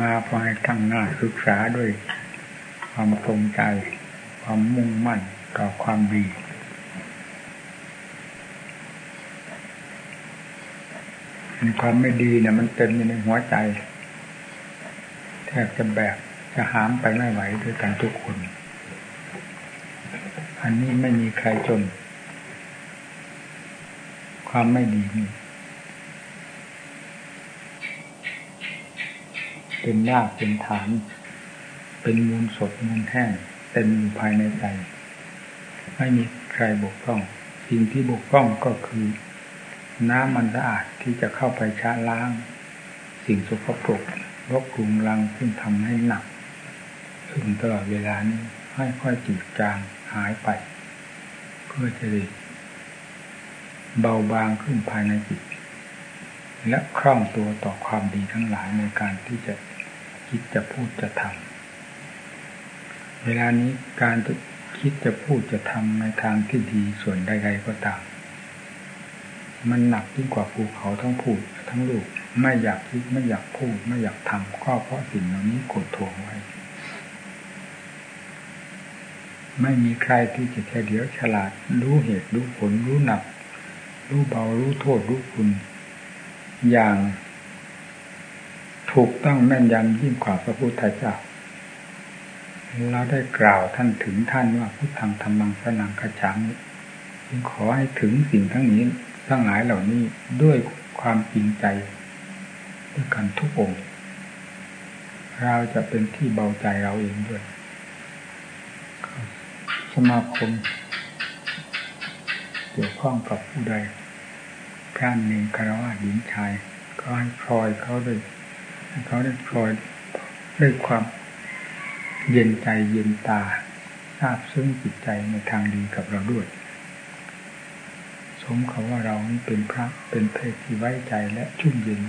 มาพอให้ตั้งหน้าศึกษาด้วย ความตรงใจ ความมุ่งมั่นต่อความดีความไม่ดีเนี่ยมันเต็มอยู่ในหัวใจแทบจะแบกจะหามไปไม่ไหวด้วยกันทุกคน อันนี้ไม่มีใครจน ความไม่ดีนี่ เป็นรากเป็นฐาน เป็นมูลสดมูลแห้งเต็มอยู่ภายในใจ ไม่มีใครบกพร่อง สิ่งที่บกพร่องก็คือ น้ำมันสะอาดที่จะเข้าไปชะล้าง สิ่งสกปรกรกรุงรังซึ่งทำให้หนักขึ้นตลอดเวลานี้ให้ค่อยจืดจางหายไป เพื่อจะได้เบาบางขึ้นภายในจิต และคล่องตัวต่อความดีทั้งหลายในการที่จะคิดจะพูดจะทำเวลานี้การจะคิดจะพูดจะทำในทางที่ดีส่วนใดๆก็ตาม มันหนักยิ่งกว่าภูเขาทั้งพูดทั้งลูกไม่อยากคิดไม่อยากพูด ไม่อยากทำก็เพราะสิ่งเหล่านี้กดทวงไว้ ไม่มีใครที่จะเฉลียวฉลาดรู้เหตุรู้ผลรู้หนัก รู้เบารู้โทษรู้คุณ อย่างถูกต้องแม่นยำยิ่งกว่าพระพุทธเจ้าเราได้กล่าวท่านถึงท่านว่าพุทธังธรรมังสนังขจามิจึงขอให้ถึงสิ่งทั้งนี้ทั้งหลายเหล่านี้ด้วยความจริงใจด้วยกันทุกองค์ เราจะเป็นที่เบาใจเราเองด้วยสมาคมเกี่ยวข้องกับผู้ใด พระเนรคารวะหญิงชายก็ให้พลอยเขาด้วยเขาได้พลอยด้วยความเย็นใจเย็นตาทราบซึ้งจิตใจในทางดีกับเราด้วย สมเขาว่าเรานี่เป็นพระเป็นเพศที่ไว้ใจและชุ่มเย็น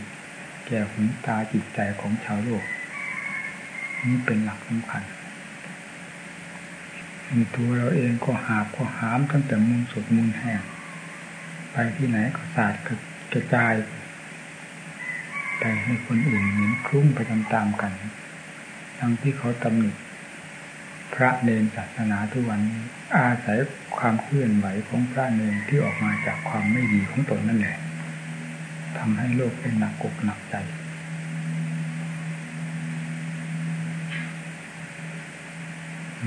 แก่หูตาจิตใจของชาวโลก นี้เป็นหลักสำคัญตัวเราเองก็หาบก็หามตั้งแต่มูลสดมูลแห้ง ไปที่ไหนก็สาดกระจายไปให้คนอื่นเหม็นคลุ้งไปตามๆกัน ทั้งที่เขาตำหนิพระเนรศาสนาทุกวัน อาศัยความเคลื่อนไหวของพระเนรที่ออกมาจากความไม่ดีของตนนั่นแหละทำให้โลกเป็นหนักอกหนักใจ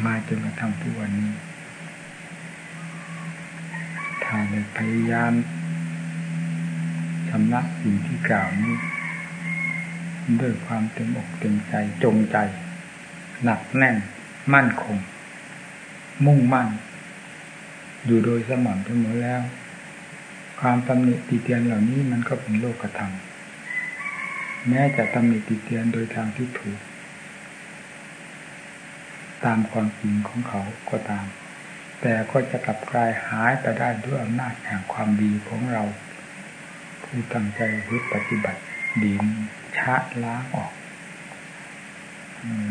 มาจนกระทั่งทุกวันนี้ ถ้าในพยายามชำระสิ่งที่กล่าวนี้ด้วยความเต็มอกเต็มใจจงใจ หนักแน่นมั่นคง มุ่งมั่น อยู่โดยสม่ำเสมอแล้ว ความตำหนิติเตียนเหล่านี้มันก็เป็นโลกธรรมแม้จะตำหนิติเตียนโดยทางที่ถูก ตามความจริงของเขาก็ตาม แต่ก็จะกลับกลายหายไปได้ด้วยอำนาจแห่งความดีของเราผู้ตั้งใจพึ่ปฏิบัติดีชะล้างออก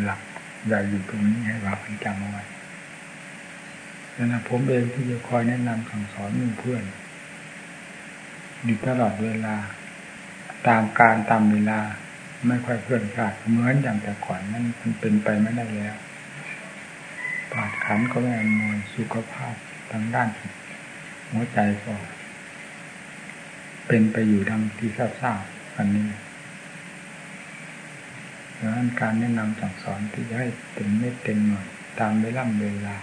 หลักใหญ่อยู่ตรงนี้ให้เราจำเอาไว้แล้วนะผมเองที่จะคอยแนะนำสั่งสอนมเพื่อนอยู่ตลอดเวลา ตามการตามเวลา ไม่ค่อยเพื่อนพลาดเหมือนอย่างแต่ก่อนนั้นมันเป็นไปไม่ได้แล้ว ปาดขันก็ไม่อำนวยสุขภาพทางด้านจิตหัวใจก็เป็นไปอยู่ดังที่ทราบๆอันนี้ดังนั้นการแนะนำสั่งสอนที่ให้เต็มเม็ดเต็มหน่วยตามเวลาเวลา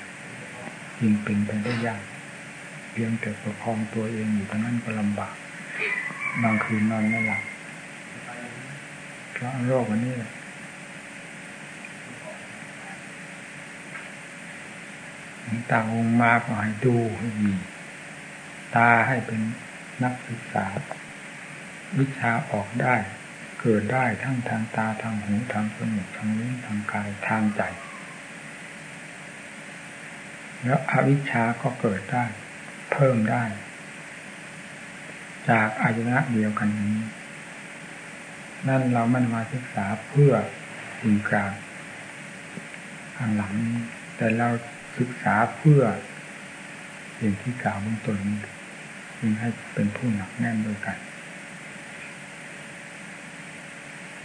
ยิ่งเป็นไปได้ยากเพียงแต่ประคองตัวเองอยู่ตรงนั้นก็ลำบาก บางคืนนอนไม่หลับเพราะโรควันนี้ ตาองมาก็ให้ดูให้มีตาให้เป็นนักศึกษา วิชาออกได้ เกิดได้ทั้งทางตาทางหูทางจมูกทางลิ้นทางกายทางใจ แล้วอวิชชาก็เกิดได้ เพิ่มได้ จากอายนะเดียวกันนี้ นั่นเรามันมาศึกษาเพื่อสิ่งกลางทางหลัง แต่เรา ศึกษาเพื่อสิ่งที่กล่าวเบื้องต้นนี้จึงให้เป็นผู้หนักแน่นด้วยกัน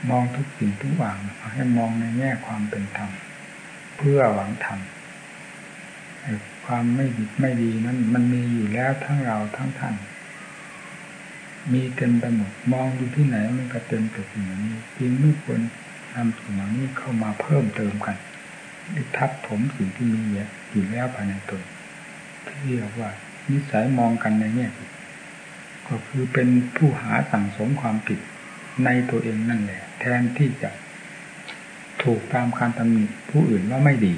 มองทุกสิ่งทุกอย่างให้มองในแง่ความเป็นธรรม เพื่อหวังธรรมความไม่ดีไม่ดีนั้นมันมีอยู่แล้วทั้งเราทั้งท่าน มีเต็มไปหมดมองอยู่ที่ไหนมันก็เต็มไปสิ่งนี้จึงไม่ควรนำสิ่งนี้เข้ามาเพิ่มเติมกัน ทับถมสิ่งที่มีอยู่แล้วภายในตนที่เรียกว่า นิสัยมองกันในแง่ก็คือเป็นผู้หาสั่งสมความผิดในตัวเองนั่นแหละ แทนที่จะถูกตามการตำหนิผู้อื่นว่าไม่ดี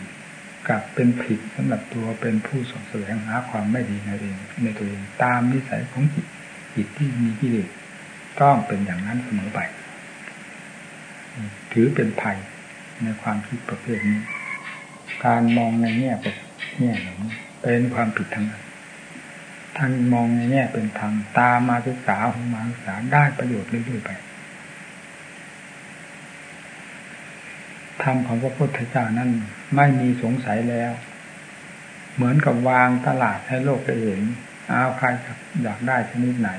กลับเป็นผิดสำหรับตัวเป็นผู้สแสวงหาความไม่ดีในเองในตัวเองตามนิสัยของจิตจิตที่มีกิเลสต้องเป็นอย่างนั้นเสมอไป ถือเป็นภัยในความคิดประเภทนี้ การมองในแง่แบบแง่หนึ่งเป็นความผิดทั้งนั้นท่านมองในแง่เป็นธรรมตามมาศึกษาหูมาศึกษาได้ประโยชน์เรื่อยๆไปธรรมของพระพุทธเจ้านั้นไม่มีสงสัยแล้ว เหมือนกับวางตลาดให้โลกได้เห็นเอาใครอยากได้ชนิดไหน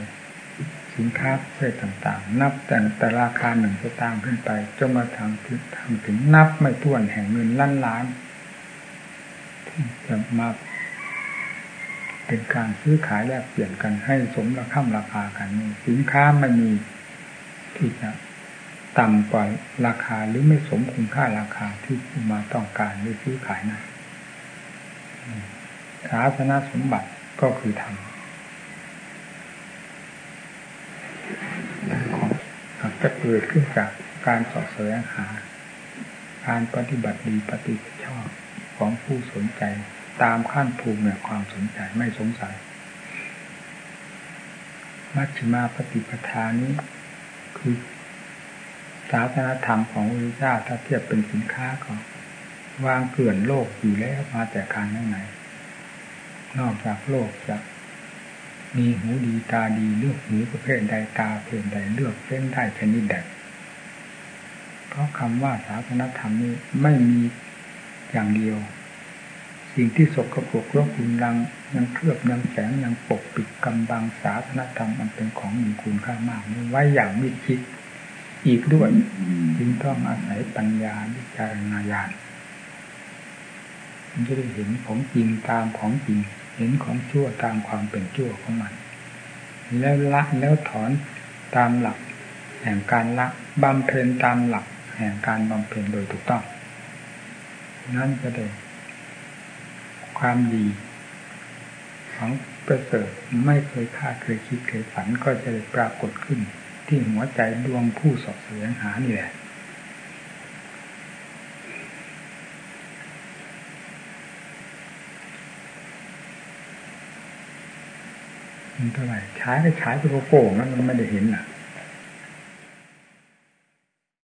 สินค้าประเภทต่างๆ นับแต่แต่ราคาหนึ่งสตางค์ขึ้นไปจนมาทำถึงทำถึงนับไม่ถ้วนแห่งเงินล้านล้าน จะมาเป็นการซื้อขายแลกเปลี่ยนกันให้สมราคาราคากันสินค้าไม่มีที่จะต่ำกว่าราคาหรือไม่สมคุณค่าราคาที่ผู้มาต้องการหรือซื้อขายนะศาสนาสมบัติก็คือธรรมของจะเกิดขึ้นจากการสอบแสวงหา การปฏิบัติดีปฏิบัติชอบ ของผู้สนใจ ตามขั้นภูมิในความสนใจไม่สงสัย มัชฌิมาปฏิปทานี้ คือศาสนธรรมของพระเจ้าถ้าเทียบเป็นสินค้าก็วางเกลื่อนโลกอยู่แล้วมาแต่การไหนไหน นอกจากโลกจะมีหูดีตาดีเลือกหูประเภทใดตาเพศใดเลือกเส้นได้ชนิดใดเพราะคำว่าศาสนธรรมนี้ไม่มี อย่างเดียว สิ่งที่สกปรกรบคุณรังยังเคลือบยังแฝงยังปกปิดกำบังศาสนธรรมมันเป็นของมีคุณค่ามากนี้ไว้อย่างมิดชิด อีกด้วยจึงต้องอาศัยปัญญาวิจารณญาณมันจะได้เห็นของจริงตามของจริง เห็นของชั่วตามความเป็นชั่วของมัน แล้วละแล้วถอนตามหลัก แห่งการละบำเพ็ญตามหลัก แห่งการบำเพ็ญโดยถูกต้อง นั่นจะได้ความดีของประเสริฐไม่เคยคาดเคยคิดเคยฝันก็จะได้ปรากฏขึ้น ที่หัวใจดวงผู้สอบเสวงหานี่แหละมันเท่าไหร่ใช้ไปใช้ไปโกโก้มันมันไม่ได้เห็นอะ